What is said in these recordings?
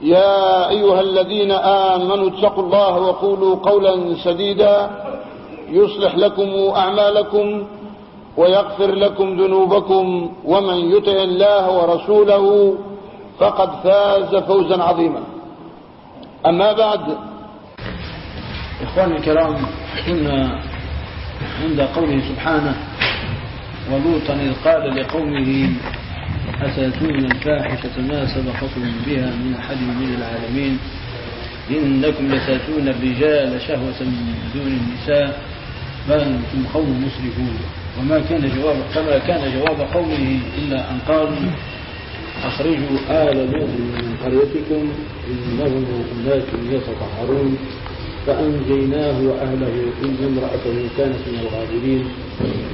يا أيها الذين آمنوا اتقوا الله وقولوا قولا سديدا يصلح لكم أعمالكم ويغفر لكم ذنوبكم ومن يطع الله ورسوله فقد فاز فوزا عظيما. أما بعد إخواني الكرام كنا عند قوله سبحانه ولوطا إذ قال لقومه أتاتون الفاحشة ما سبقكم بها من أحد من العالمين إنكم لتأتون الرجال شهوة من دون النساء بل أنتم قوم مسرفون وما كان جواب فما كان جواب قومه إلا أن قالوا أخرجوا آل لوط من قريتكم إنهم أناس يتطهرون فأنجيناه وأهله إن امرأته كانت من الغابرين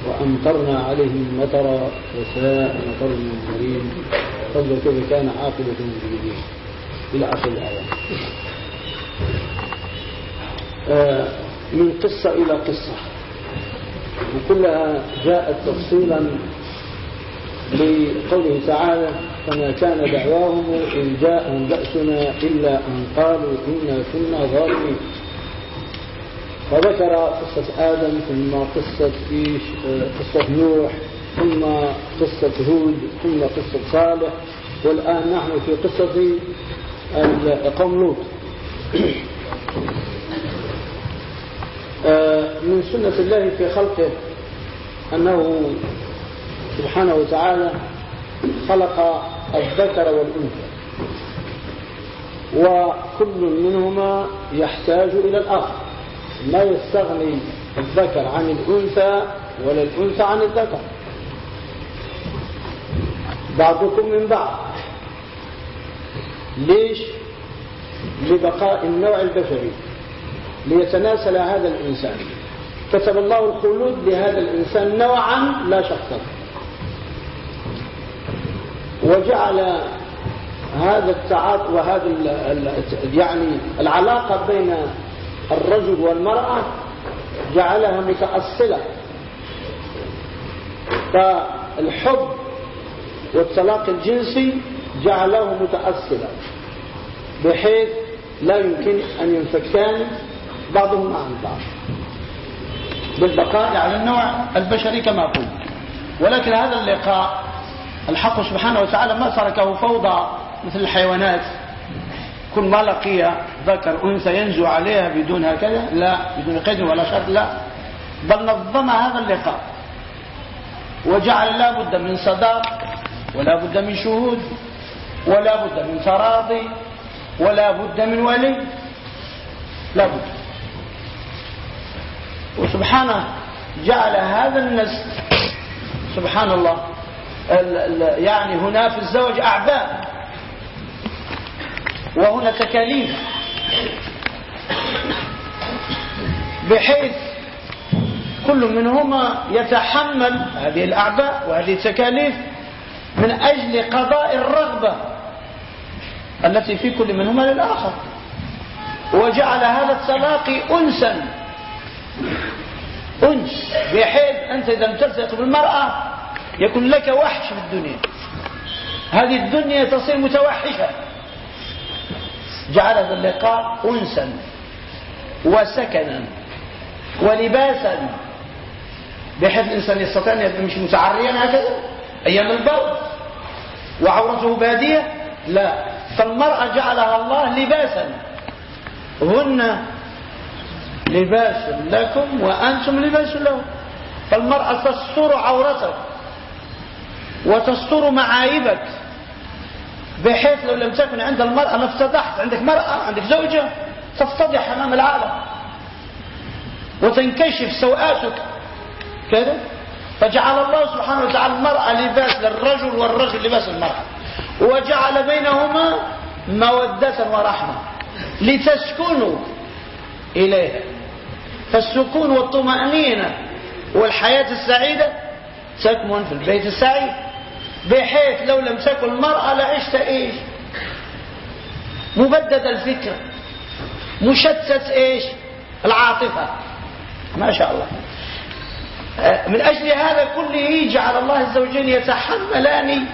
وأمطرنا عليهم مطرا وساء مطر المنذرين. فانظر كيف كان عاقبة المجرمين. إلى آخر الآية. آه من قصة إلى قصة. وكلها جاءت تفصيلا لقوله تعالى فما كان دعواهم إن جاءهم بأسنا إلا أن قالوا إنا كنا ظالمين. فذكر قصة آدم ثم قصة إيش قصة نوح ثم قصة هود ثم قصة صالح والآن نحن في قصة قوم لوط. من سنة الله في خلقه أنه سبحانه وتعالى خلق الذكر والأنثى. وكل منهما يحتاج إلى الآخر. لا يستغني الذكر عن الأنثى ولا الأنثى عن الذكر. بعضكم من بعض. ليش؟ لبقاء النوع البشري. ليتناسل هذا الإنسان. كتب الله الخلود لهذا الإنسان نوعا لا شخصا. وجعل هذا التعاطي وهذا يعني العلاقة بين الرجل والمرأة جعلها متأصلة. فالحب والتلاقي الجنسي جعله متأصلا بحيث لا يمكن أن ينفكان بعضهم عن بعض. بالبقاء على النوع البشري كما قلت. ولكن هذا اللقاء الحق سبحانه وتعالى ما تركه فوضى مثل الحيوانات. كل ما لقي ذكر أنثى ينزو عليها بدون هكذا؟ لا بدون قيد ولا شرط لا. بل نظم هذا اللقاء. وجعل لا بد من صداق ولا بد من شهود ولا بد من تراضي ولا بد من ولي. لا بد. وسبحانه جعل هذا النسل سبحان الله يعني هنا في الزوج أعباء. وهنا تكاليف بحيث كل منهما يتحمل هذه الأعباء وهذه التكاليف من أجل قضاء الرغبة التي في كل منهما للآخر. وجعل هذا التلاقي أنسا. أنس بحيث أنت إذا امتزق بالمرأة يكون لك وحش في الدنيا. هذه الدنيا تصير متوحشة. جعل اللقاء أنسا وسكنا ولباسا بحيث الإنسان يستطيع أن يمشي متعريا هكذا أيام البرد وعورته بادية؟ لا. فالمرأة جعلها الله لباسا. هن لباس لكم وأنتم لباس لهم. فالمرأة تستر عورتك وتستر معايبك. بحيث لو لم تكن عند المرأة ما افتضحت عندك مرأة عندك زوجة تفتضح أمام العالم. وتنكشف سوءاتك. كذا؟ فجعل الله سبحانه وتعالى المرأة لباس للرجل والرجل لباس المرأة. وجعل بينهما مودة ورحمة. لتسكنوا إليها. فالسكون والطمأنينة والحياة السعيدة تكمن في البيت السعيد. بحيث لو لم تكن المرأة لعشت إيش؟ مبدد الفكر. مشتت إيش؟ العاطفة. ما شاء الله. آه، من أجل هذا كله جعل الله الزوجين يتحملان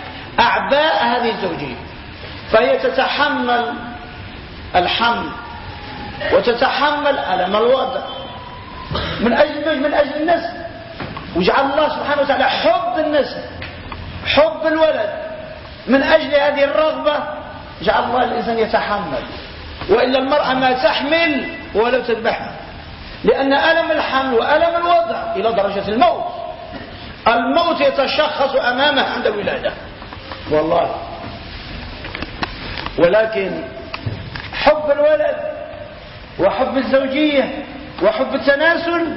أعباء هذه الزوجين. فهي تتحمل الحمل وتتحمل ألم الوضع. من أجل من أجل النسل وجعل الله سبحانه وتعالى حب النسل حب الولد من أجل هذه الرغبة جعل الله الإنسان يتحمل. وإلا المرأة ما تحمل ولو تذبحها لأن ألم الحمل وألم الوضع إلى درجة الموت. الموت يتشخص أمامه عند الولادة. والله. ولكن حب الولد وحب الزوجية وحب التناسل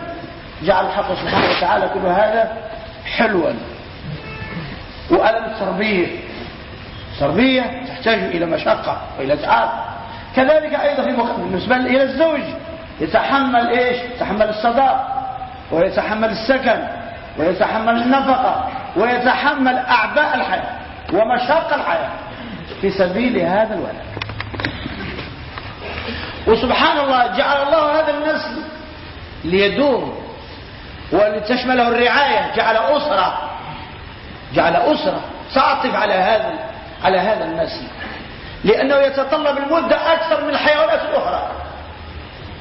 جعل الحق سبحانه وتعالى كل هذا حلوا. وألم التربية. التربية تحتاج إلى مشقة وإلى تعب. كذلك أيضا في بالنسبة إلى الزوج يتحمل إيش؟ يتحمل الصداق ويتحمل السكن ويتحمل النفقة ويتحمل أعباء الحياة ومشاق الحياة في سبيل هذا الولد. وسبحان الله جعل الله هذا النسل ليدوم ولتشمله الرعاية جعل أسرة جعل أسرة تعطف على هذا على هذا النسل لأنه يتطلب المدة أكثر من الحيوانات الأخرى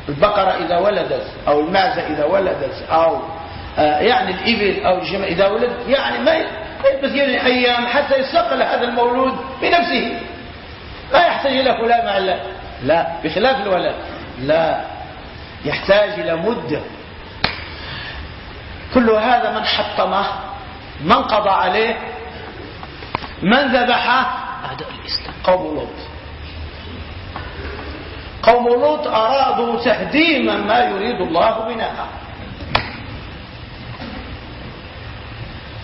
البقرة إذا ولدت أو المعزة إذا ولدت أو آه، يعني الإبل أو الجمل إذا ولدت يعني ما يلبث يعني أيام حتى يستقل هذا المولود بنفسه. ما يحتاج إلى فلان مع لا بخلاف الولد. لا يحتاج إلى مدة. كل هذا من حطمه من قضى عليه؟ من ذبحه قوم لوط. قوم لوط أرادوا تهديما ما يريد الله بناءه.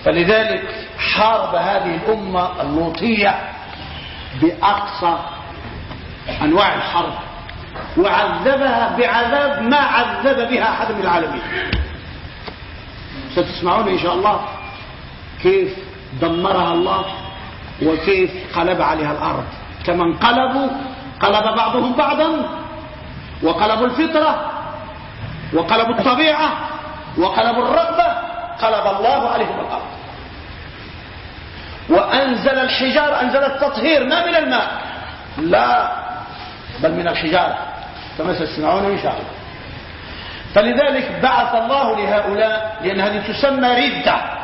فلذلك حارب هذه الأمة اللوطية بأقصى أنواع الحرب وعذبها بعذاب ما عذب بها أحد من العالمين. ستسمعون إن شاء الله كيف دمرها الله وكيف قلب عليها الأرض. كما انقلبوا قلب بعضهم بعضا وقلبوا الفطرة وقلبوا الطبيعة وقلبوا الرغبة قلب الله عليهم الأرض. وأنزل الحجار أنزل التطهير ما من الماء لا بل من الحجارة. كما ستسمعون إن شاء الله. فلذلك بعث الله لهؤلاء لأن هذه تسمى ردة.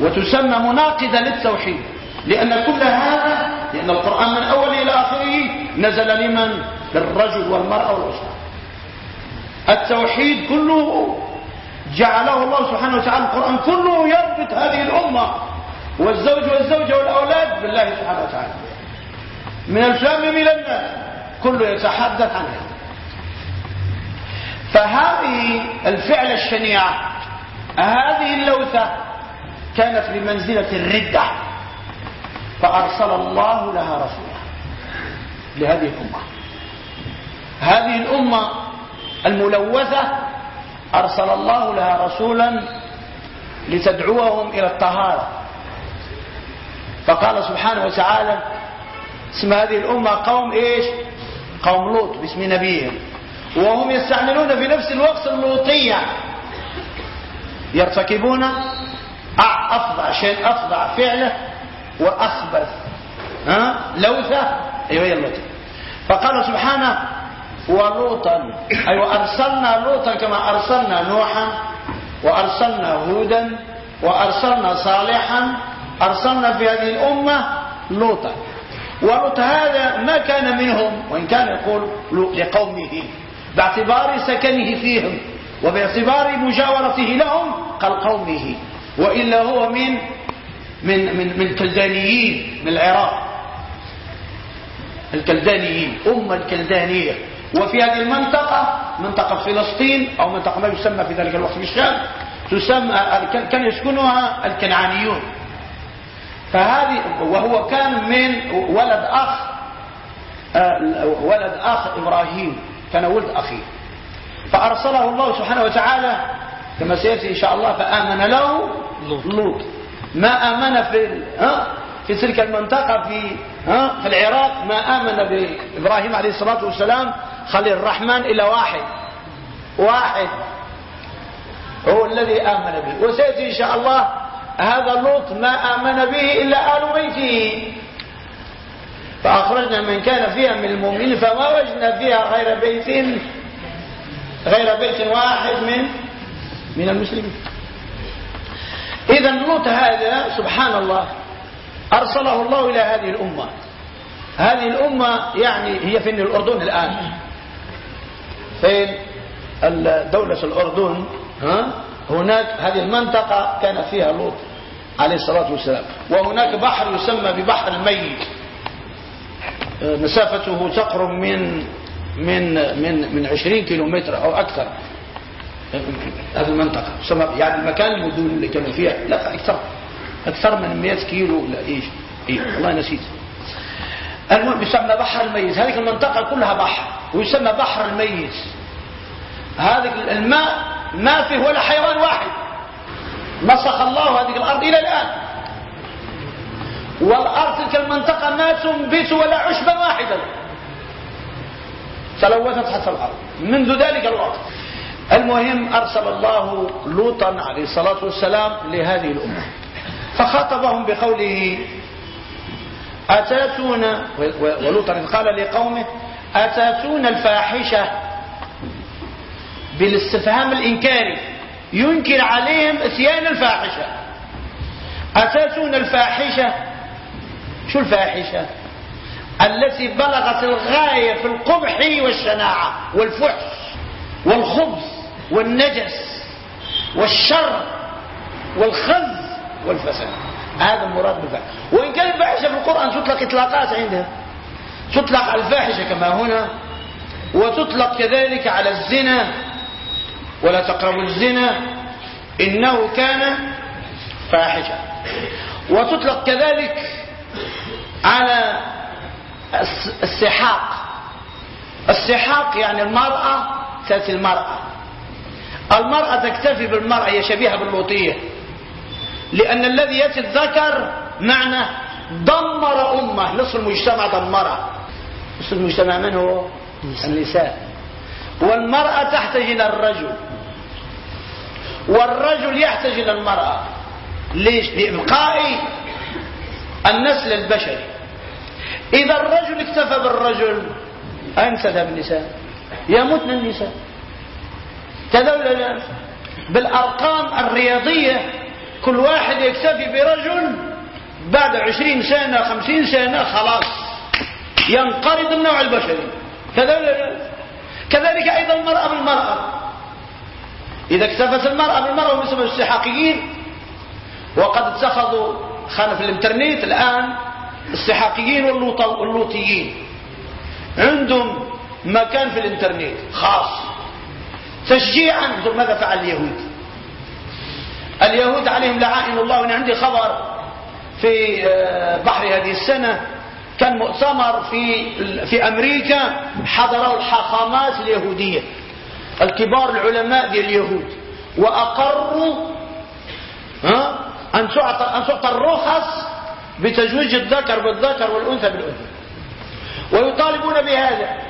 وتسمى مناقضة للتوحيد. لأن كل هذا لأن القرآن من أول إلى آخره نزل لمن؟ للرجل والمرأة والأسرة. التوحيد كله جعله الله سبحانه وتعالى القرآن كله يربط هذه الأمة. والزوج والزوجة والأولاد بالله سبحانه وتعالى. من الفم إلى الناس كله يتحدث عنها فهذه الفعل الشنيعة هذه اللوثة كانت بمنزلة الردة. فأرسل الله لها رسولا لهذه الأمة. هذه الأمة الملوثة أرسل الله لها رسولا لتدعوهم إلى الطهارة. فقال سبحانه وتعالى اسم هذه الأمة قوم إيش؟ قوم لوط باسم نبيهم. وهم يستعملون في نفس الوقت اللوطية. يرتكبون أفضع شيء أفضع فعله وأخبث ها؟ لوثة. أيوة هي اللوثة فقال سبحانه ولوطا. أي وأرسلنا لوطا كما أرسلنا نوحا وأرسلنا هودا وأرسلنا صالحا. أرسلنا في هذه الأمة لوطا. ولوط هذا ما كان منهم وإن كان يقول لقومه باعتبار سكنه فيهم وباعتبار مجاورته لهم قال قومه وإلا هو من من من من الكلدانيين من العراق. الكلدانيين أم الكلدانية. وفي هذه المنطقة منطقة فلسطين أو منطقة ما يسمى في ذلك الوقت بالشام تسمى كان يسكنها الكنعانيون. فهذه وهو كان من ولد أخ آه، ولد أخ إبراهيم كان ولد أخيه. فأرسله الله سبحانه وتعالى كما سيأتي إن شاء الله فآمن له لوط. ما آمن في في تلك المنطقة في ها؟ في العراق ما آمن بإبراهيم عليه الصلاة والسلام خليل الرحمن إلى واحد. واحد. هو الذي آمن به. وسيأتي إن شاء الله هذا لوط ما آمن به إلا آل بيته. فأخرجنا من كان فيها من المؤمنين فما وجدنا فيها غير بيت غير بيت واحد من من المسلمين. إذا لوط هذا سبحان الله أرسله الله إلى هذه الأمة. هذه الأمة يعني هي في الأردن الآن. فين؟ دولة الأردن ها؟ هناك هذه المنطقة كان فيها لوط عليه الصلاة والسلام. وهناك بحر يسمى ببحر الميت. مسافته تقرب من من من من 20 كيلومتر أو أكثر. هذه المنطقة. يعني المكان المدن اللي كانوا فيها لا أكثر. أكثر من 100 كيلو لا إيش؟ إيه والله نسيت. المهم يسمى بحر الميت. هذه المنطقة كلها بحر ويسمى بحر الميت. هذا الماء ما فيه ولا حيوان واحد. مسخ الله هذه الأرض إلى الآن. والأرض تلك المنطقة ما تنبت ولا عشبا واحدا. تلوثت حتى الأرض. منذ ذلك الوقت. المهم أرسل الله لوطا عليه الصلاة والسلام لهذه الأمة. فخاطبهم بقوله أتاتون ولوطا قال لقومه أتاتون الفاحشة بالاستفهام الإنكاري ينكر عليهم إتيان الفاحشة. أتاتون الفاحشة؟ شو الفاحشة؟ التي بلغت الغاية في القبح والشناعة والفحش والخبث والنجس والشر والخز والفساد. هذا المراد بالفاحشة. وإن كان الفاحشة في القرآن تطلق إطلاقات عندها. تطلق على الفاحشة كما هنا وتطلق كذلك على الزنا. ولا تقربوا الزنا إنه كان فاحشة. وتطلق كذلك على السحاق. السحاق يعني المرأة تأتي المرأة. المرأة تكتفي بالمرأة هي شبيهة باللوطية لأن الذي يأتي الذكر معنى دمر أمة. نصف المجتمع دمرها. نصف المجتمع من هو؟ النساء. والمرأة تحتاج إلى الرجل. والرجل يحتاج إلى المرأة. ليش؟ لإبقاء النسل البشري. إذا الرجل اكتفى بالرجل أين تذهب النساء. يموتن النساء. كذا بالأرقام الرياضية. كل واحد يكتفي برجل بعد عشرين سنة خمسين سنة خلاص ينقرض النوع البشري. كذا كذلك أيضا المرأة بالمرأة. إذا اكتفت المرأة بالمرأة هم يسمى السحاقيين وقد اتخذوا خانة في الإنترنت الآن السحاقيين واللوطيين. عندهم مكان في الإنترنت خاص. تشجيعا. ماذا فعل اليهود؟ اليهود عليهم لعائن الله. وأنا عندي خبر في آه، بحر هذه السنة. كان مؤتمر في في أمريكا حضروا الحاخامات اليهودية الكبار العلماء ديال اليهود. وأقروا ها أن تعطى أن تعطى الرخص بتزويج الذكر بالذكر والأنثى بالأنثى. ويطالبون بهذا.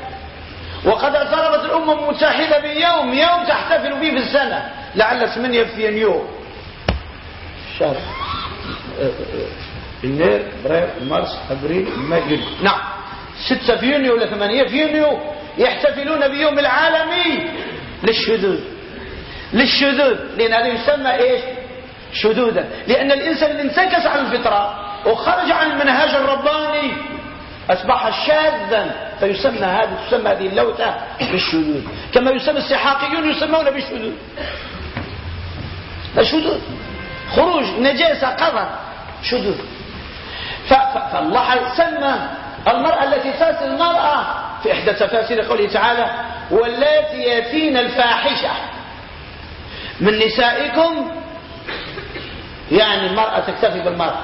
وقد اعترفت الأمم المتحدة بيوم يوم تحتفل به في السنة. لعل 8 في يناير شهر يناير فبراير مارس أبريل ماي نعم. 6 في يونيو ولا 8 في يونيو يحتفلون بيوم العالمي. للشذوذ. للشذوذ. لأن هذا يسمى إيش؟ شذوذا. لأن الإنسان اللي انتكس عن الفطرة وخرج عن المنهاج الرباني أصبح شاذا فيسمى هذه تسمى هذه اللوثة بالشذوذ. كما يسمى السحاقيون يسمون بالشذوذ. الشذوذ. خروج نجاسة قذر شذوذ. فالله سمى المرأة التي تاسي المرأة في إحدى تفاسير قوله تعالى واللاتي يأتين الفاحشة من نسائكم. يعني المرأة تكتفي بالمرأة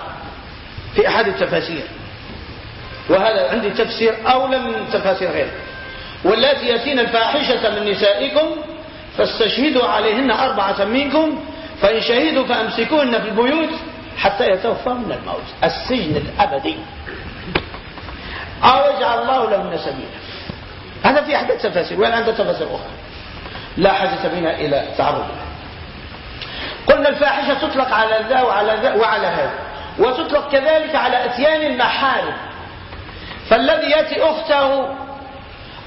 في أحد التفاسير. وهذا عندي تفسير أولى من تفاسير غيره. واللاتي يأتين الفاحشة من نسائكم فاستشهدوا عليهن أربعة منكم فإن شهدوا فأمسكوهن في البيوت حتى يتوفاهن الموت. السجن الأبدي. أو يجعل الله لهن سبيلا. هذا في أحد التفاسير وين عنده تفاسير أخرى. لا حاجة بنا إلى تعرض قلنا الفاحشة تطلق على ذا وعلى ذا وعلى هذا وتطلق كذلك على أتيان المحارم. فالذي يأتي أخته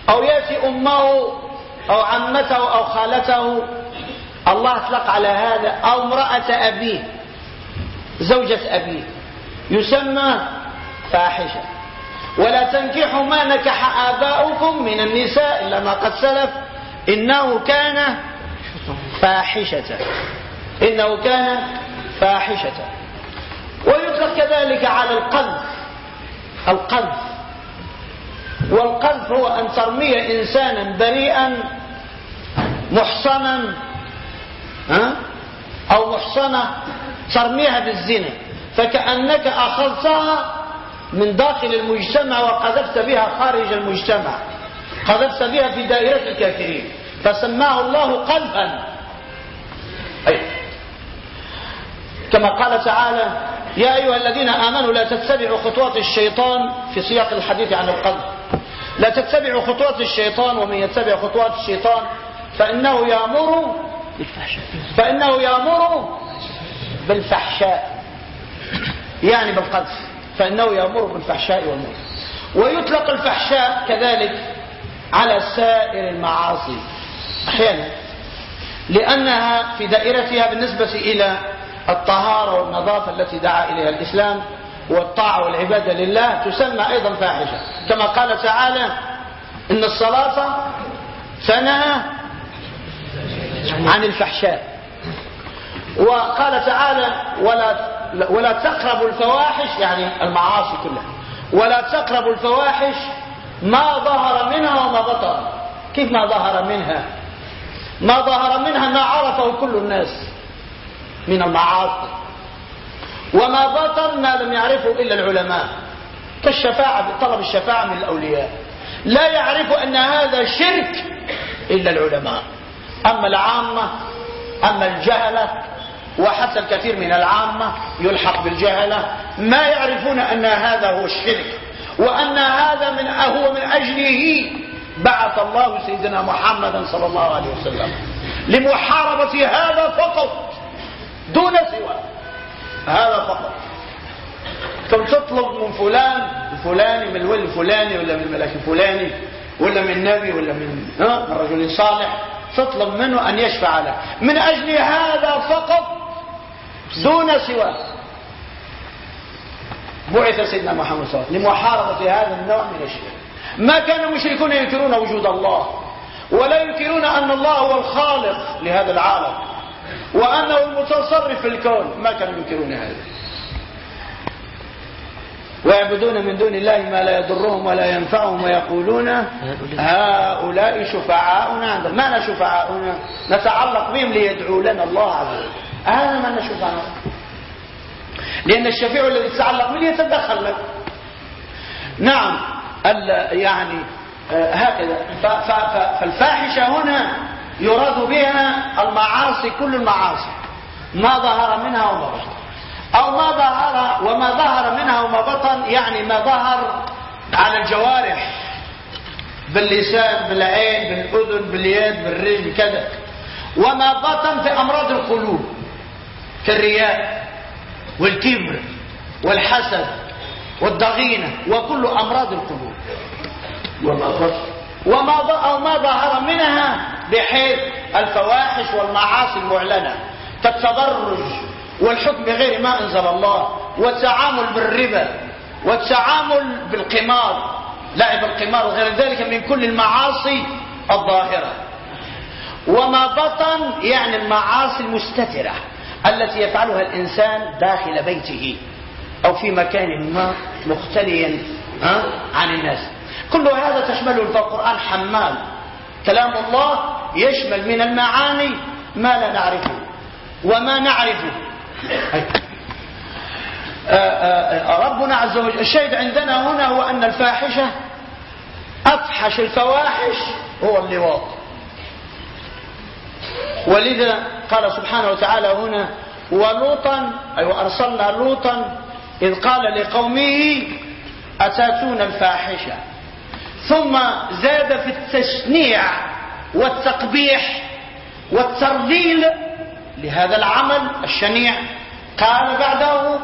أو يأتي أمه أو عمته أو خالته الله أطلق على هذا أو امرأة أبيه زوجة أبيه يسمى فاحشة. ولا تنكحوا ما نكح آباؤكم من النساء إلا ما قد سلف إنه كان فاحشة. إنه كان فاحشة. ويطلق كذلك على القذف القذف. والقذف هو أن ترمي إنسانا بريئا محصنا ها؟ أو محصنة ترميها بالزنا فكأنك أخذتها من داخل المجتمع وقذفت بها خارج المجتمع قذفت بها في دائرة الكافرين فسماه الله قذفا. أي كما قال تعالى يا أيها الذين آمنوا لا تتبعوا خطوات الشيطان في سياق الحديث عن القلب لا تتبعوا خطوات الشيطان ومن يتبع خطوات الشيطان فإنه يأمر فإنه يأمر بالفحشاء يعني بالقذف فإنه يأمر بالفحشاء والمنكر. ويطلق الفحشاء كذلك على سائر المعاصي. أحيانا لأنها في دائرتها بالنسبة إلى الطهارة والنظافة التي دعا إليها الإسلام والطاعة والعبادة لله تسمى أيضا فاحشة. كما قال تعالى إن الصلاة تنهى عن الفحشاء. وقال تعالى ولا ولا تقربوا الفواحش يعني المعاصي كلها. ولا تقربوا الفواحش ما ظهر منها وما بطن. كيف ما ظهر منها؟ ما ظهر منها ما عرفه كل الناس من المعاصي. وما بطن ما لم يعرفه إلا العلماء كالشفاعة طلب الشفاعة من الأولياء. لا يعرف أن هذا شرك إلا العلماء. أما العامة أما الجهلة وحتى الكثير من العامة يلحق بالجهلة ما يعرفون أن هذا هو الشرك وأن هذا من هو من أجله. بعث الله سيدنا محمدا صلى الله عليه وسلم لمحاربة هذا فقط دون سوى هذا فقط. كم تطلب من فلان؟ الفلاني من الولي الفلاني ولا من الملك الفلاني ولا من نبي ولا من رجل صالح؟ تطلب منه أن يشفع لك من أجل هذا فقط؟ دون سواه. بعث سيدنا محمد صلى الله عليه وسلم لمحاربة هذا النوع من الشرك. ما كان المشركون ينكرون وجود الله ولا ينكرون أن الله هو الخالق لهذا العالم. وأنه المتصرف في الكون. ما كانوا ينكرون هذا. ويعبدون من دون الله ما لا يضرهم ولا ينفعهم ويقولون هؤلاء شفعاؤنا. عند ما شفعاؤنا؟ نتعلق بهم ليدعوا لنا الله عز وجل. هذا ما شفعاؤنا. لأن الشفيع الذي تتعلق به يتدخل لك نعم يعني آه، هكذا. فالفاحشة هنا يراد بها المعاصي كل المعاصي. ما ظهر منها وما بطن. أو ما ظهر وما ظهر منها وما بطن يعني ما ظهر على الجوارح. باللسان بالعين بالأذن باليد بالرجل كذا. وما بطن في أمراض القلوب كالرياء والكبر والحسد والضغينة وكل أمراض القلوب. وما أو ما ظهر منها بحيث الفواحش والمعاصي المعلنة كالتبرج والحكم بغير ما أنزل الله والتعامل بالربا والتعامل بالقمار لعب القمار وغير ذلك من كل المعاصي الظاهرة. وما بطن يعني المعاصي المستترة التي يفعلها الإنسان داخل بيته أو في مكان ما مختليا عن الناس. كل هذا تشمله فالقرآن حمال. كلام الله يشمل من المعاني ما لا نعرفه وما نعرفه. آه، آه، آه، ربنا عز وجل الشيء عندنا هنا هو أن الفاحشة أفحش الفواحش هو اللواط. ولذا قال سبحانه وتعالى هنا ولوطا أي وأرسلنا لوطا إذ قال لقومه أتاتون الفاحشة؟ ثم زاد في التشنيع والتقبيح والترذيل لهذا العمل الشنيع. قال بعده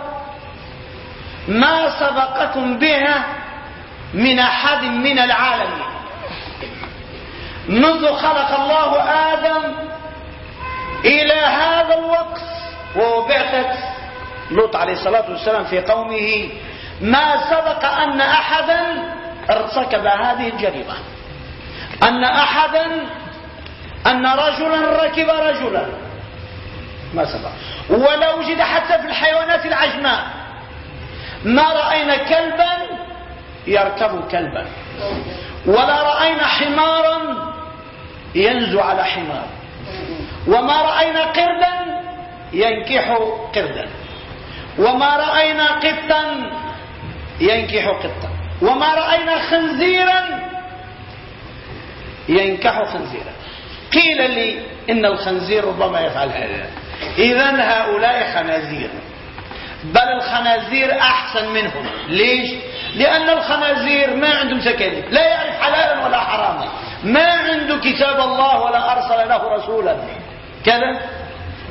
ما سبقكم بها من أحد من العالمين منذ خلق الله آدم إلى هذا الوقت وهو بعثة لوط عليه الصلاة والسلام في قومه ما سبق أن أحدا ارتكب هذه الجريمة. أن أحدا أن رجلا ركب رجلا. ما سبق. ولا وجد حتى في الحيوانات العجماء ما رأينا كلبا يركب كلبا. ولا رأينا حمارا ينزو على حمار. وما رأينا قردا ينكح قردا. وما رأينا قطا ينكح قطا. وما رأينا خنزيرا. ينكح خنزيرا. قيل لي إن الخنزير ربما يفعل هذا. إذا هؤلاء خنازير. بل الخنازير أحسن منهم. ليش؟ لأن الخنازير ما عندهم تكاليف لا يعرف حلالا ولا حراما. ما عنده كتاب الله ولا أرسل له رسولا. كذا؟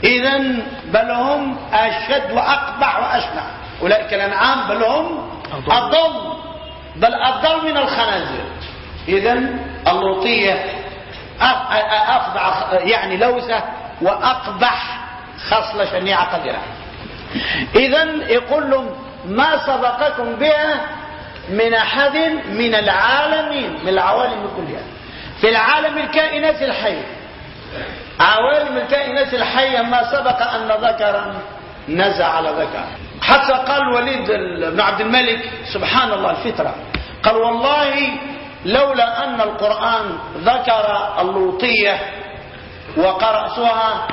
إذا بل هم أشد وأقبح وأشنع. أولئك الأنعام بل هم أضل. بل أضل من الخنازير. إذا اللوطية أفضع يعني لوثة وأقبح خصلة شنيعة قدرة. إذا يقول لهم ما سبقكم بها من أحد من العالمين من العوالم كلها في العالم الكائنات الحية. عوالم الكائنات الحية ما سبق أن ذكرا نزع على ذكر. حتى قال وليد بن عبد الملك سبحان الله الفطرة. قال والله لولا أن القرآن ذكر اللوطية وقرأتها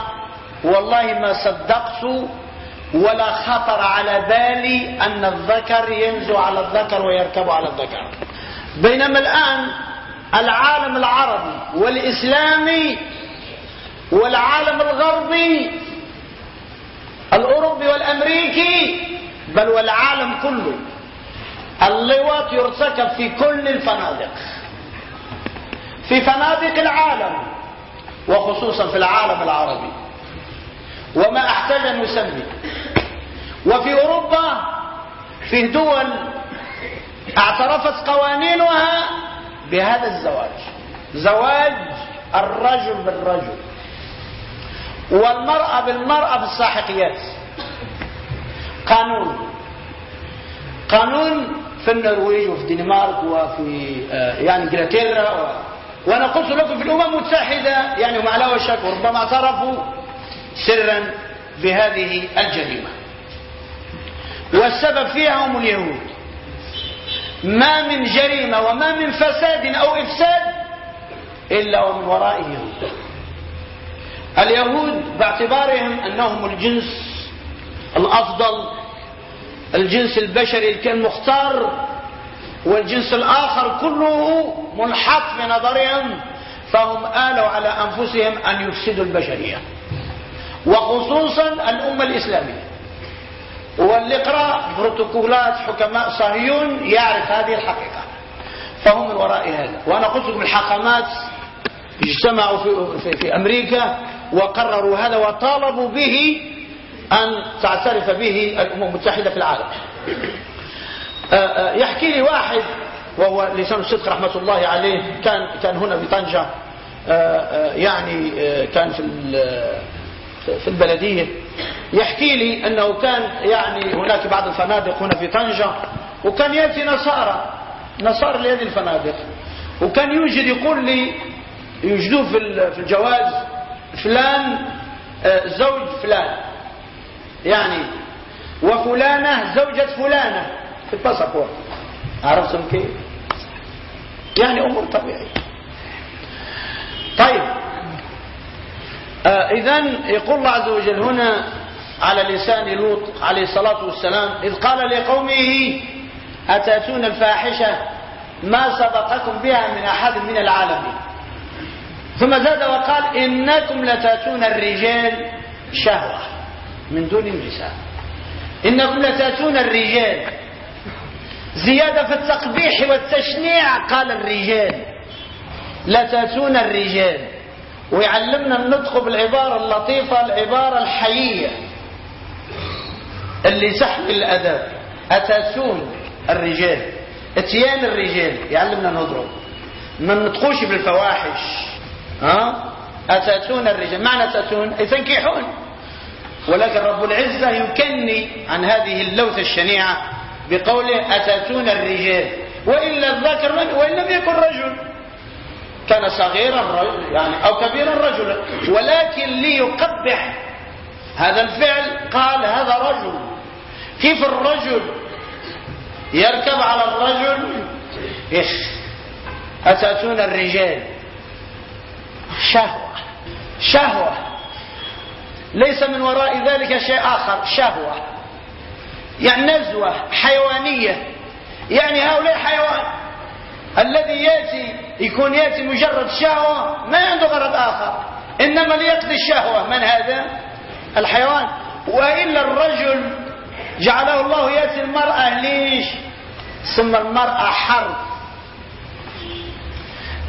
والله ما صدقت ولا خطر على بالي أن الذكر ينزو على الذكر ويركب على الذكر. بينما الآن العالم العربي والإسلامي والعالم الغربي الأوروبي والأمريكي بل والعالم كله. اللواط يرتكب في كل الفنادق. في فنادق العالم وخصوصا في العالم العربي. وما أحتاج أن نسمي وفي أوروبا فيه دول اعترفت قوانينها بهذا الزواج. زواج الرجل بالرجل. والمرأة بالمرأة بالساحقيات قانون. قانون في النرويج وفي الدنمارك وفي آه، يعني إنجلترا وأنا قلت لكم في الأمم المتحدة يعني مع لا شك وربما اعترفوا سرا بهذه الجريمة. والسبب فيها هم اليهود. ما من جريمة وما من فساد أو إفساد إلا ومن ورائه يهود اليهود باعتبارهم أنهم الجنس الأفضل الجنس البشري المختار والجنس الآخر كله منحط في نظرهم فهم آلوا على أنفسهم أن يفسدوا البشرية. وخصوصا الأمة الإسلامية. واللي يقرأ بروتوكولات حكماء صهيون يعرف هذه الحقيقة. فهم من وراء هذا. وأنا قلت لكم الحكمات اجتمعوا في, في, في أمريكا. وقرروا هذا وطالبوا به أن تعترف به الأمم المتحدة في العالم. آه، آه، يحكي لي واحد وهو لسان الصدق رحمة الله عليه كان كان هنا في طنجة آه، يعني كان في في البلدية. يحكي لي أنه كان يعني هناك بعض الفنادق هنا في طنجة وكان يأتي نصارى نصارى لهذه الفنادق وكان يوجد يقول لي يوجدوه في الجواز فلان آه، زوج فلان. يعني وفلانة زوجة فلانة. في الباسبور عرفتم كيف؟ يعني أمور طبيعية. طيب. آه اذا يقول الله عز وجل هنا على لسان لوط عليه الصلاة والسلام إذ قال لقومه أتأتون الفاحشة ما سبقكم بها من أحد من العالمين؟ ثم زاد وقال إنكم لتأتون الرجال شهوة من دون النساء. إنكم لتأتون الرجال. زيادة في التقبيح والتشنيع قال الرجال. لتأتون الرجال. ويعلمنا النطق بالعبارة اللطيفة العبارة الحيية اللي تحمل الأدب. أتأتون الرجال؟ إتيان الرجال. يعلمنا نضرب. ما نطقوش بالفواحش. ها؟ أتاتون الرجال. معنى أتاتون أي تنكحون ولكن رب العزة يكني عن هذه اللوثة الشنيعة بقوله أتاتون الرجال. وإلا الذكر وإن لم يكن رجل. كان صغيرا يعني أو كبيرا رجلا. ولكن ليقبح. هذا الفعل قال هذا رجل. كيف الرجل يركب على الرجل؟ إيش؟ أتاتون الرجال. شهوة. شهوة. ليس من وراء ذلك شيء آخر شهوة. يعني نزوة حيوانية. يعني هؤلاء حيوان الذي يأتي يكون يأتي مجرد شهوة ما عنده غرض آخر. إنما ليقضي الشهوة. من هذا؟ الحيوان. وإلا الرجل جعله الله يأتي المرأة ليش؟ ثم المرأة حرف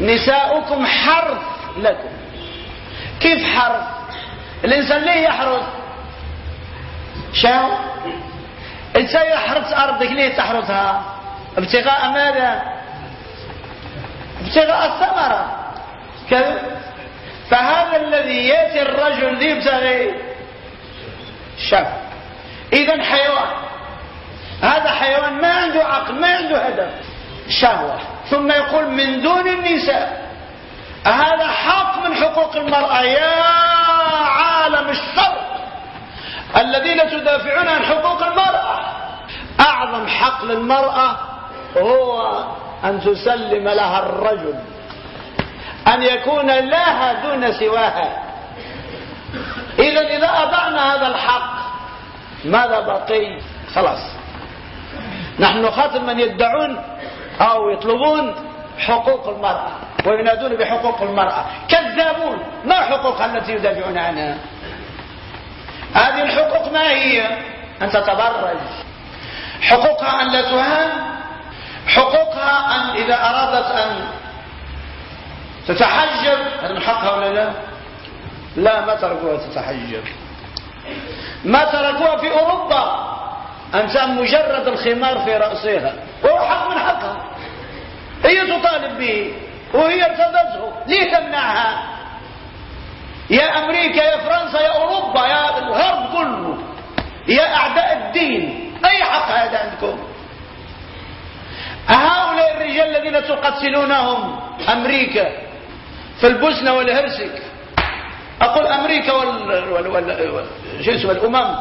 نساؤكم حرف لكم. كيف حرف؟ الإنسان ليه يحرث شاو؟ انت يحرث أرضك ليه تحرثها ابتغاء ماذا؟ ابتغاء الثمرة. كذا. فهذا الذي يأتي الرجل يبتغي شاو؟ إذا حيوان. هذا حيوان ما عنده عقل ما عنده هدف. شهوة. ثم يقول من دون النساء. هذا حق من حقوق المرأة. يا عالم الشر الذين تدافعون عن حقوق المرأة. أعظم حق للمرأة هو أن تسلم لها الرجل أن يكون لها دون سواها. إذا إذا أضعنا هذا الحق ماذا بقي خلاص. نحن نخاطب من يدعون أو يطلبون حقوق المرأة. وينادون بحقوق المرأة. كذابون. ما حقوقها التي يدافعون عنها؟ هذه الحقوق ما هي؟ أن تتبرج حقوقها أن لا تهان. حقوقها أن إذا أرادت أن تتحجب هل من حقها ولا لا؟ لا ما تركوها تتحجب. ما تركوها في أوروبا. أن مجرد الخمار في رأسها. وهو حق من حقها. هي تطالب به. وهي ارتدته ليه تمنعها؟ يا أمريكا يا فرنسا يا أوروبا يا الغرب كله. يا أعداء الدين. أي حق هذا عندكم؟ هؤلاء الرجال الذين تقتلونهم أمريكا في البوسنة والهرسك. أقول أمريكا وال... وال... وال... شو اسمه الأمم.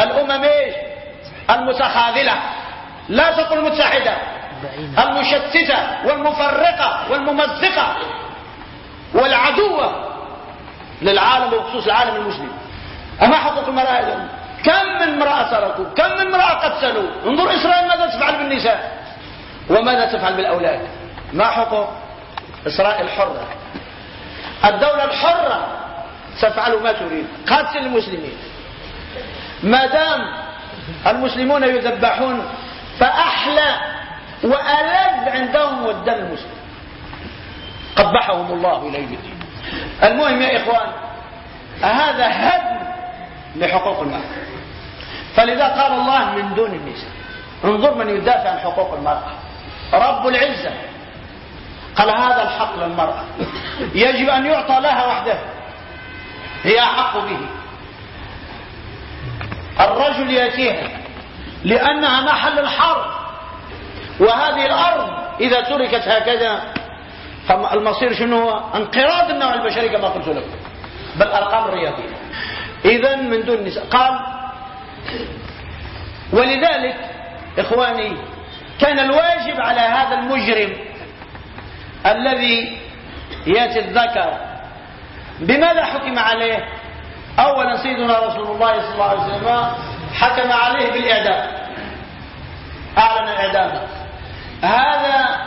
الأمم إيش؟ المتخاذلة. لا تقول متحدة. المشتتة والمفرقة والممزقة والعدوة للعالم وخصوص العالم المسلم. أما حقوق المرأة كم من امرأة تركوا كم من امرأة قتلوا؟ انظر إسرائيل ماذا تفعل بالنساء وماذا تفعل بالأولاد. ما حقوق إسرائيل حرة الدولة الحرة تفعل ما تريد. قاتل المسلمين. ما دام المسلمون يذبحون فأحلى وألذ عندهم والدم المسلم. قبحهم الله إليه الدين. المهم يا إخوان هذا هدم لحقوق المرأة. فلذا قال الله من دون النساء انظر من يدافع عن حقوق المرأة. رب العزة قال هذا الحق للمرأة. يجب أن يعطى لها وحدها هي أحق به. الرجل يأتيها لأنها محل الحرب. وهذه الأرض إذا تركت هكذا فالمصير شنو هو؟ انقراض النوع البشري كما قلت لكم. بالأرقام الرياضية إذا من دون نساء. قال ولذلك إخواني كان الواجب على هذا المجرم الذي يأتي الذكر بماذا حكم عليه؟ اولا سيدنا رسول الله صلى الله عليه وسلم حكم عليه بالإعدام. أعلن إعدامه. هذا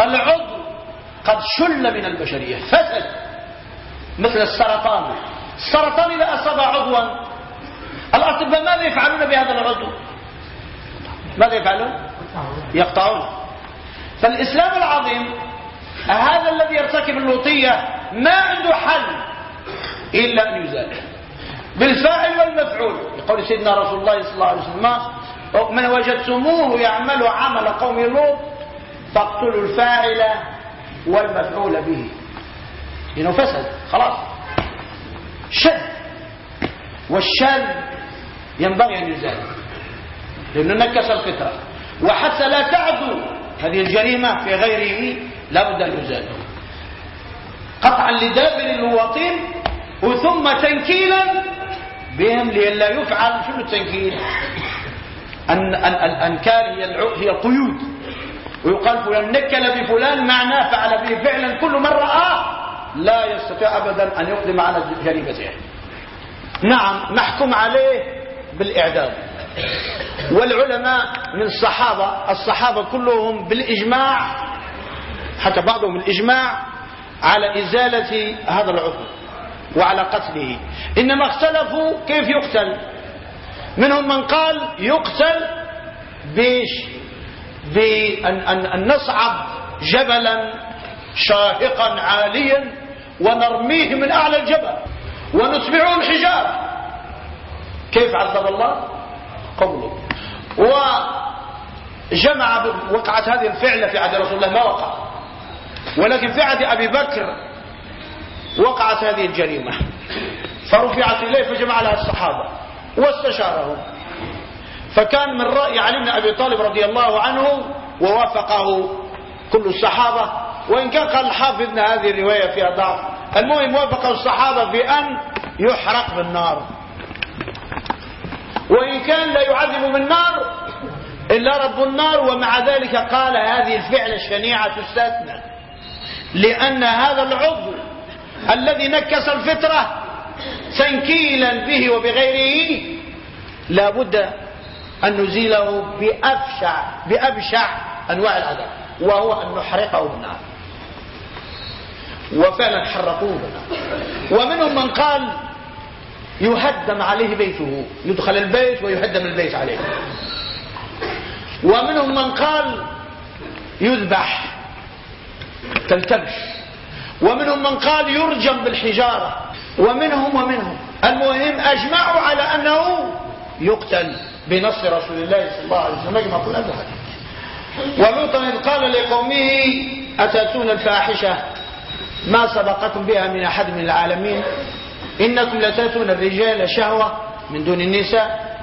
العضو قد شل من البشرية فسد. مثل السرطان. السرطان إذا أصاب عضوا الأطباء ماذا يفعلون بهذا العضو؟ ماذا يفعلون؟ يقطعون. فالإسلام العظيم هذا الذي يرتكب اللوطية ما عنده حل إلا أن يزال. بالفاعل والمفعول. يقول سيدنا رسول الله صلى الله عليه وسلم من وجدتموه يعمل عمل قوم لوط فاقتلوا الفاعل والمفعول به. لأنه فسد خلاص. شد. والشاذ ينبغي أن يزال لأنه نكس الفطرة. وحتى لا تعدو هذه الجريمة في غيره لابد أن يزال. قطعا لدابر الواطين وثم تنكيلا بهم لئلا يفعل. شنو التنكيل؟ أن الأنكال هي هي القيود. ويقال فلان نكل بفلان معناه فعل به فعلا كل من رآه لا يستطيع أبدا أن يقدم على جريمته. نعم نحكم عليه بالإعدام والعلماء من الصحابة الصحابة كلهم بالإجماع حتى بعضهم الإجماع على إزالة هذا العضو وعلى قتله. إنما اختلفوا كيف يقتل. منهم من قال يقتل بيش بأن أن أن نصعد جبلا شاهقا عاليا ونرميه من أعلى الجبل ونتبعه الحجاب. كيف عذب الله؟ قوله. وجمع وقعت هذه الفعلة في عهد رسول الله ما وقع. ولكن في عهد أبي بكر وقعت هذه الجريمة. فرفعت إليه فجمع لها الصحابة. واستشارهم فكان من رأي علي بن أبي طالب رضي الله عنه ووافقه كل الصحابة. وإن كان قال الحافظ ان هذه الرواية فيها ضعف. المهم وافقه الصحابة بأن يحرق بالنار. وإن كان لا يعذب بالنار إلا رب النار. ومع ذلك قال هذه الفعلة الشنيعة تستثنى لأن هذا العضو الذي نكس الفطرة تنكيلا به وبغيره لابد أن نزيله بأبشع, بأبشع أنواع العذاب وهو أن نحرقه بالنار. وفعلا حرقوه بالنار. ومنهم من قال يهدم عليه بيته يدخل البيت ويهدم البيت عليه. ومنهم من قال يذبح تلتبش. ومنهم من قال يرجم بالحجارة. ومنهم ومنهم. المهم أجمعوا على أنه يقتل بنص رسول الله صلى الله عليه وسلم. كما قلنا ولوطا إذ قال لقومه أتأتون الفاحشة؟ ما سبقكم بها من أحد من العالمين؟ إنكم لتأتون الرجال شهوة من دون النساء.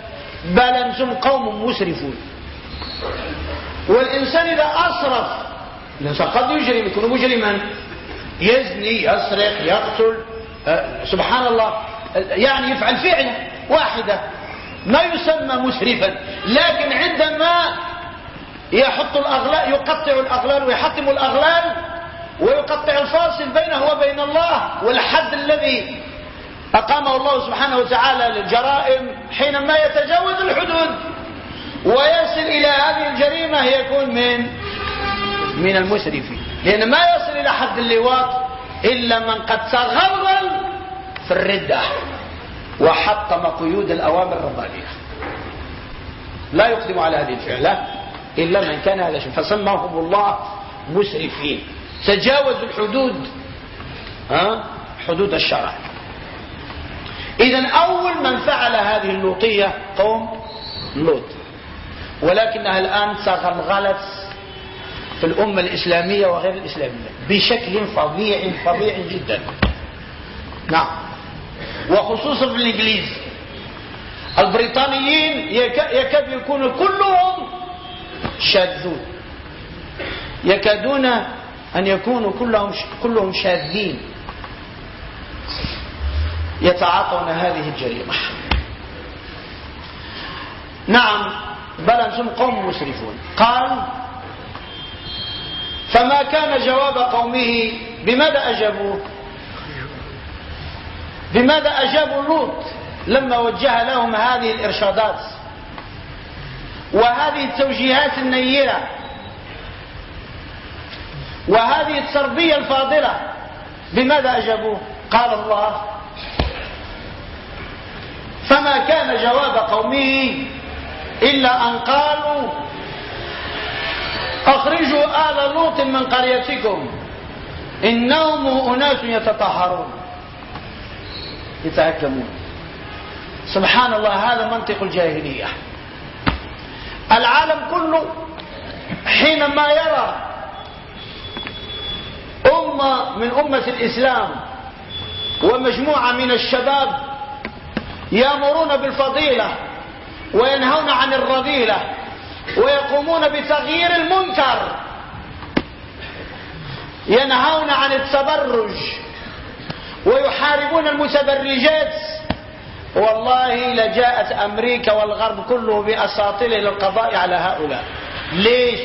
بل أنتم قوم مسرفون. والإنسان إذا أسرف الإنسان قد يجرم يكون مجرما. يزني يسرق يقتل. سبحان الله. يعني يفعل فعلة واحدة. ما يسمى مسرفا. لكن عندما يحط الأغلال يقطع الأغلال ويحطم الأغلال ويقطع الفاصل بينه وبين الله والحد الذي أقامه الله سبحانه وتعالى للجرائم حينما يتجاوز الحدود ويصل إلى هذه الجريمة يكون من من المسرفين. لأن ما يصل إلى حد اللواط إلا من قد تغلغل في الردة وحطم قيود الأوامر الربانية. لا يقدم على هذه الفعلة إلا من كان هذا شيء. فسماهم الله مسرفين. تجاوزوا الحدود ها؟ حدود الشرع. إذا أول من فعل هذه اللوطية قوم لوط. ولكنها الآن تغلغلت في الأمة الإسلامية وغير الإسلامية بشكل فظيع فظيع جدا. نعم. وخصوصا في الإنجليز. البريطانيين يكاد يكونوا كلهم شاذون. يكادون أن يكونوا كلهم كلهم شاذين. يتعاطون هذه الجريمة. نعم بل أنتم قوم مسرفون. قال فما كان جواب قومه بماذا أجابوه بماذا أجابوا لوط لما وجه لهم هذه الإرشادات؟ وهذه التوجيهات النيرة وهذه التربية الفاضلة بماذا أجابوه قال الله. فما كان جواب قومه إلا أن قالوا أخرجوا آل لوط من قريتكم. إنهم أناس يتطهرون. يتهكمون سبحان الله هذا منطق الجاهلية. العالم كله حينما يرى أمة من أمة الإسلام ومجموعة من الشباب يأمرون بالفضيلة وينهون عن الرذيلة ويقومون بتغيير المنكر. ينهون عن التبرج ويحاربون المتبرجات. والله لجاءت أمريكا والغرب كله بأساطيل للقضاء على هؤلاء. ليش؟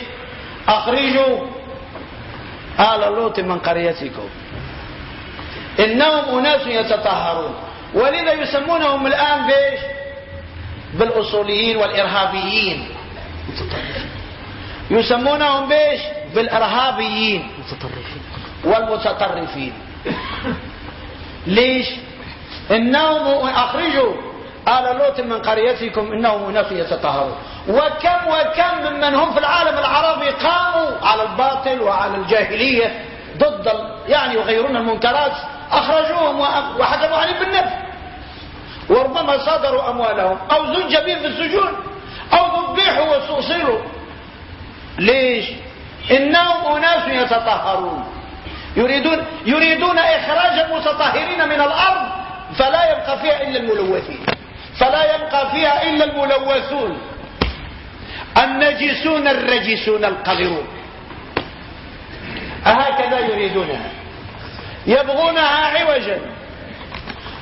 أخرجوا آل لوط من قريتكم. إنهم أناس يتطهرون. ولذا يسمونهم الآن بيش بالأصوليين والإرهابيين. يسمونهم بيش بالإرهابيين. والمتطرفين. ليش؟ إنهم أخرجوا آل لوط من قريتكم إنهم اناس يتطهرون. وكم وكم ممن هم في العالم العربي قاموا على الباطل وعلى الجاهلية ضد يعني يغيرون المنكرات أخرجوهم وحكموا عليهم بالنفي. وربما صادروا أموالهم. أو زج بهم في السجون. أو ذبحوا واستؤصلوا ليش؟ إنهم أناس يتطهرون. يريدون يريدون إخراج المتطهرين من الأرض فلا يبقى فيها إلا الملوثين. فلا يبقى فيها إلا الملوثون. النجسون الرجسون القذرون. أهكذا يريدونها. يبغونها عوجا.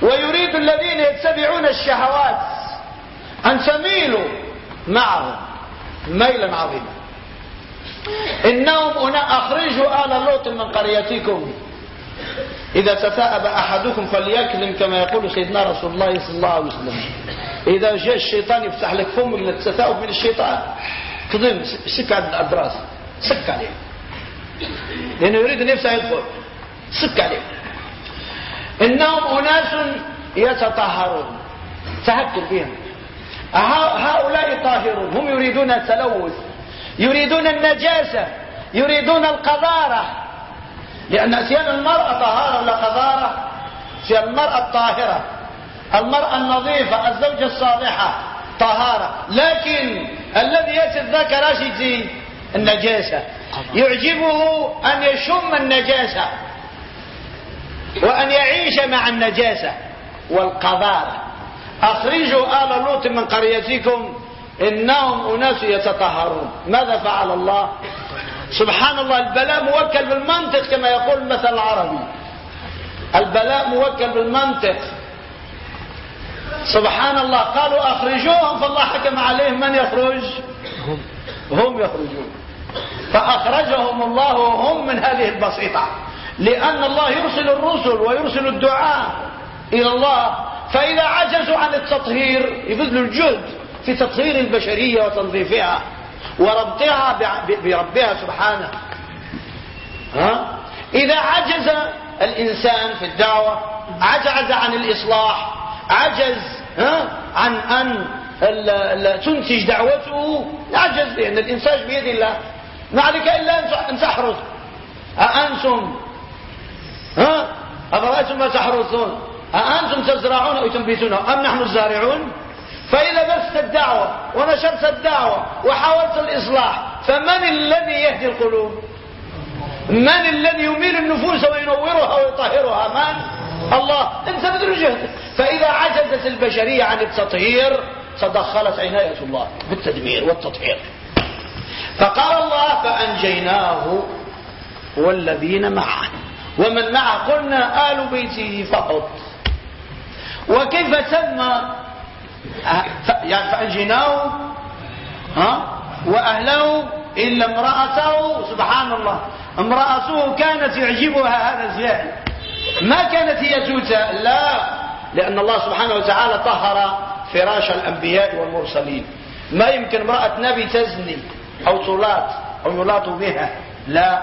ويريد الذين يتبعون الشهوات. أن تميلوا معهم ميلا عظيما. إنهم أنا أخرجوا آل لوط من قريتكم. إذا تثاءب أحدكم فليكلم كما يقول سيدنا رسول الله صلى الله عليه وسلم. إذا جاء الشيطان يفتح لك فمك للتثاؤب من الشيطان. كذب سك على الأدراس. سك عليه. لأنه يريد أن يفتح يدخل سك عليه. إنهم أناس يتطهرون. تهكر بهم. هؤلاء طاهرون هم يريدون التلوث يريدون النجاسة يريدون القذارة. لأن أسيان المرأة طهارة ولا قذارة؟ في المرأة الطاهرة. المرأة النظيفة الزوجة الصالحة طهارة لكن الذي يأتي الذكر أشتي النجاسة. يعجبه أن يشم النجاسة وأن يعيش مع النجاسة والقذارة. أخرجوا آل لوط من قريتكم إنهم أناس يتطهرون. ماذا فعل الله؟ سبحان الله البلاء موكل بالمنطق كما يقول المثل العربي. البلاء موكل بالمنطق. سبحان الله قالوا أخرجوهم فالله حكم عليهم من يخرج؟ هم. يخرجون. فأخرجهم الله هم من هذه البسيطة. لأن الله يرسل الرسل ويرسل الدعاء إلى الله. فإذا عجزوا عن التطهير يبذلوا الجهد في تطهير البشرية وتنظيفها وربطها بربها سبحانه. ها؟ إذا عجز الإنسان في الدعوة عجز عن الإصلاح عجز ها؟ عن أن تنتج دعوته عجز لأن الإنسان بيد الله. ما عليك إلا أن تحرث أأنتم ها؟ أفرأيتم ما تحرثون أأنتم تزرعون أو تنبتون؟ أم نحن الزارعون؟ فإذا بثت الدعوة ونشرت الدعوة وحاولت الإصلاح فمن الذي يهدي القلوب؟ من الذي يميل النفوس وينورها ويطهرها؟ من؟ الله. أنت بذل جهدك. فإذا عجزت البشرية عن التطهير تدخلت عناية الله بالتدمير والتطهير. فقال الله فأنجيناه والذين معه. ومن معه قلنا آل بيته فقط وكيف سمى يعني فأنجيناه ها؟ وأهله إلا امرأته سبحان الله امرأته كانت يعجبها هذا الفعل ما كانت هي توتا لا. لأن الله سبحانه وتعالى طهر فراش الأنبياء والمرسلين. ما يمكن امرأة نبي تزني أو تلاط أو يلاط بها. لا.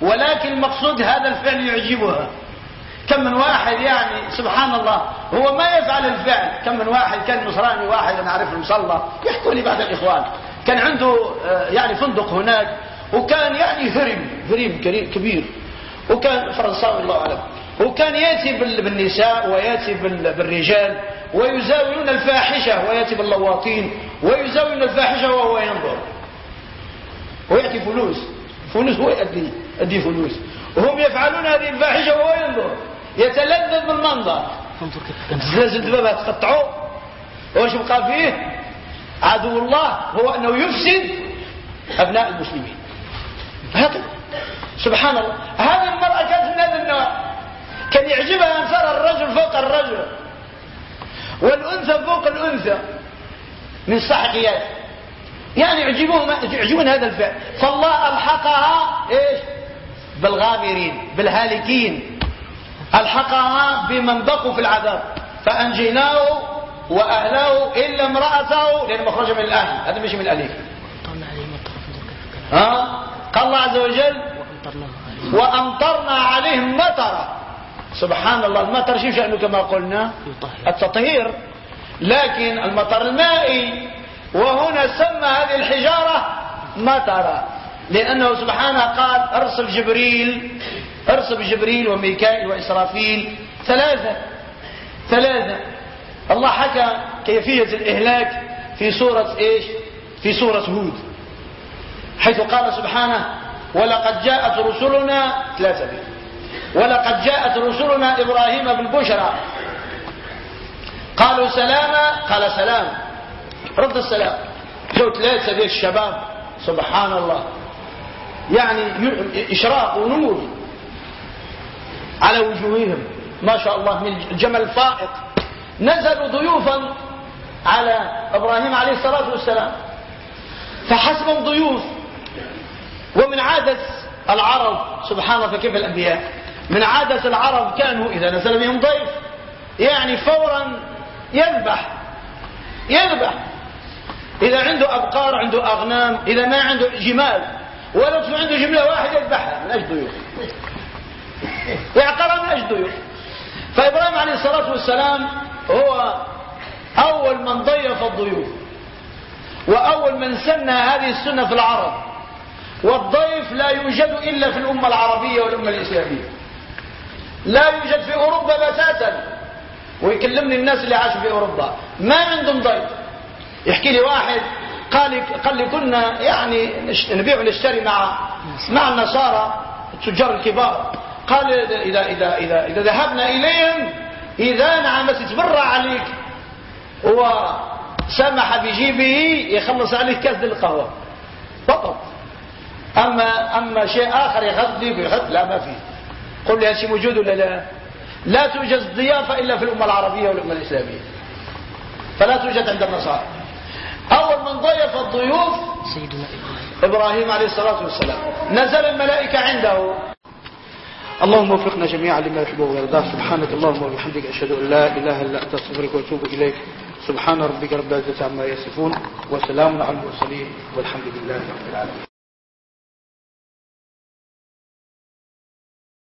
ولكن المقصود هذا الفعل يعجبها. كم من واحد يعني سبحان الله هو ما يفعل الفعل. كم من واحد كان نصراني واحد أنا أعرف المصلى يحكوا لي بعض الإخوان. كان عنده آه، يعني فندق هناك وكان يعني هرم هرم كبير. وكان فرنساوي الله أعلم. وكان يأتي بالنساء ويأتي بالرجال ويزاولون الفاحشة ويأتي باللواطين ويزاولون الفاحشة وهو ينظر. ويأتي فلوس. فلوس هو يأدي يأدي فلوس. وهم يفعلون هذه الفاحشة وهو ينظر. يتلذذ بالمنظر. زلزل دبابة تقطعوا واش بقى فيه؟ عدو الله هو أنه يفسد أبناء المسلمين. هكذا سبحان الله هذه المرأة كانت من هذا النوع كان يعجبها أن ترى الرجل فوق الرجل. والأنثى فوق الأنثى. من صحقيات يعني يعجبهم يعجبون هذا الفعل. فالله ألحقها إيش؟ بالغابرين بالهالكين. ألحقها بمن بقوا في العذاب. فأنجيناه وأهله إلا امرأته لأنه مخرج من الأهل. هذا مش من الأليف. ها؟ قال الله عز وجل وأمطرنا عليهم. مطرا سبحان الله المطر شو شأنه كما قلنا؟ التطهير. لكن المطر المائي وهنا سمى هذه الحجارة مطرا لأنه سبحانه قال أرسل جبريل أرسل جبريل وميكائيل وإسرافيل. ثلاثة. ثلاثة. الله حكى كيفية الإهلاك في سورة إيش؟ في سورة هود. حيث قال سبحانه ولقد جاءت رسلنا ثلاثة بيه ولقد جاءت رسلنا إبراهيم بالبشرى قالوا سلاما قال سلام رد السلام. جو ثلاثة الشباب سبحان الله. يعني إشراق ونور. على وجوههم. ما شاء الله من الجمل فائق. نزلوا ضيوفا على إبراهيم عليه الصلاة والسلام. فحسبهم ضيوف. ومن عادة العرب سبحان الله فكيف الأنبياء؟ من عادة العرب كانوا إذا نزل بهم ضيف. يعني فورا يذبح. يذبح. إذا عنده أبقار عنده أغنام إذا ما عنده جمال. ولو عنده جملة واحدة يذبحها. من أجل ضيوف. يعقرها من أجل ضيوف فإبراهيم عليه الصلاة والسلام هو أول من ضيف الضيوف وأول من سن هذه السنة في العرب والضيف لا يوجد إلا في الأمة العربية والأمة الإسلامية. لا يوجد في أوروبا بتاتا ويكلمني الناس اللي عاشوا في أوروبا ما عندهم ضيف؟ يحكي لي واحد قال قال لي كنا يعني نبيع ونشتري مع مع النصارى التجار الكبار. قال إذا إذا إذا إذا ذهبنا إليهم إذا نعم تتبرع عليك. وسمح بجيبه يخلص عليك كاس القهوة. فقط. أما أما شيء آخر يغذي ويحط لا ما فيه. قل لي هل موجود ولا لا؟ لا توجد ضيافة إلا في الأمة العربية والأمة الإسلامية. فلا توجد عند النصارى. أول من ضيف الضيوف سيدنا إبراهيم عليه الصلاة والسلام. نزل الملائكة عنده. اللهم وفقنا جميعا لما يحبه ويرضاه سبحانك اللهم وبحمدك أشهد أن لا إله إلا أنت أستغفرك وأتوب إليك. سبحان ربك رب العزة عما يصفون وسلام على المرسلين والحمد لله رب العالمين.